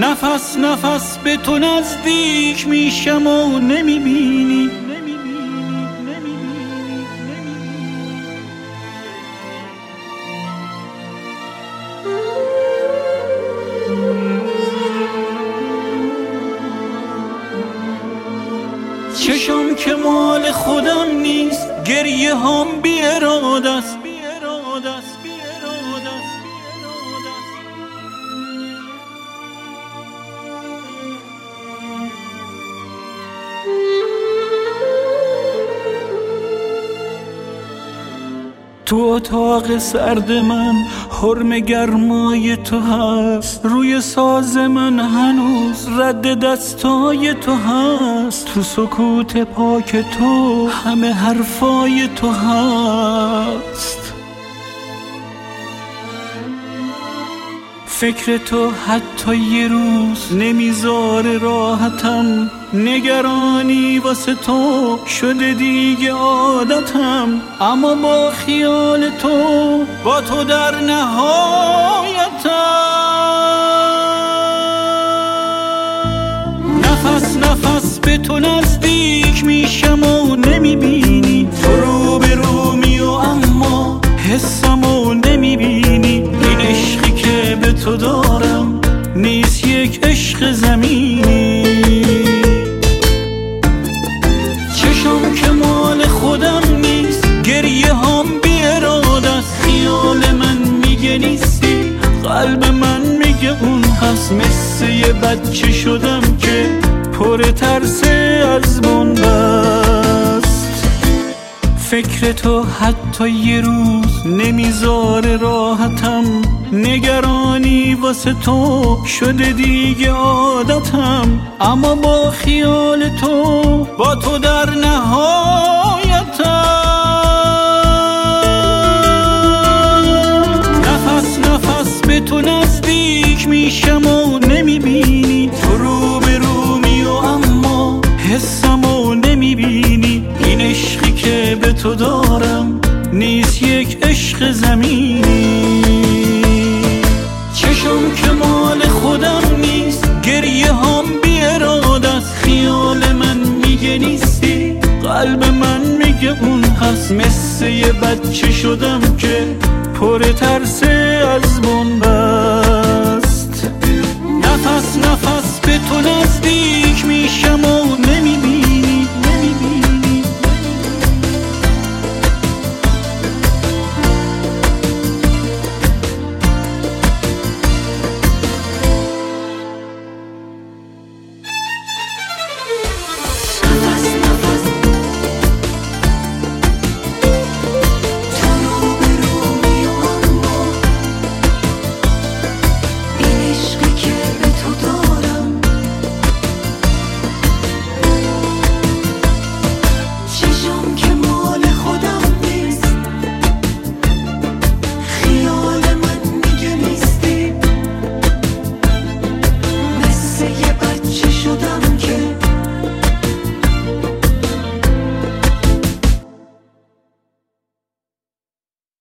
نفس نفس به تو نزدیک میشم و نمی‌بینی. چشم که مال خودم نیست گریه هم بی است تو اتاق سرد من حرم گرمای تو هست. روی ساز من هنوز رد دستای تو هست. تو سکوت پاک تو همه حرفای تو هست. فکر تو حتی یه روز نمی‌ذاره راحتم. نگرانی واسه تو شده دیگه عادتم. اما با خیال تو با تو در نهایتم. نفس نفس به تو نزدیک میشم و نمی‌بینی. دارم نیست یک عشق زمینی. چشم که مال خودم نیست گریه هم بی اراده خیال من میگه نیستی قلب من میگه اون هست. مثل یه بچه شدم که پر ترس از بست فکر تو حتی یه روز نمی‌ذاره راحتم. نگرانی واسه تو شده دیگه عادتم. اما با خیال تو با تو در نهایتم. نفس نفس به تو نزدیک میشم و نمی‌بینی. تو رو به رو می و اما حسم و نمی‌بینی. این عشقی که به تو دارم نیست یک عشق زمینی. اون هست مثل یه بچه شدم که پر ترس از باست. نفس نفس به تو نزدیک میشه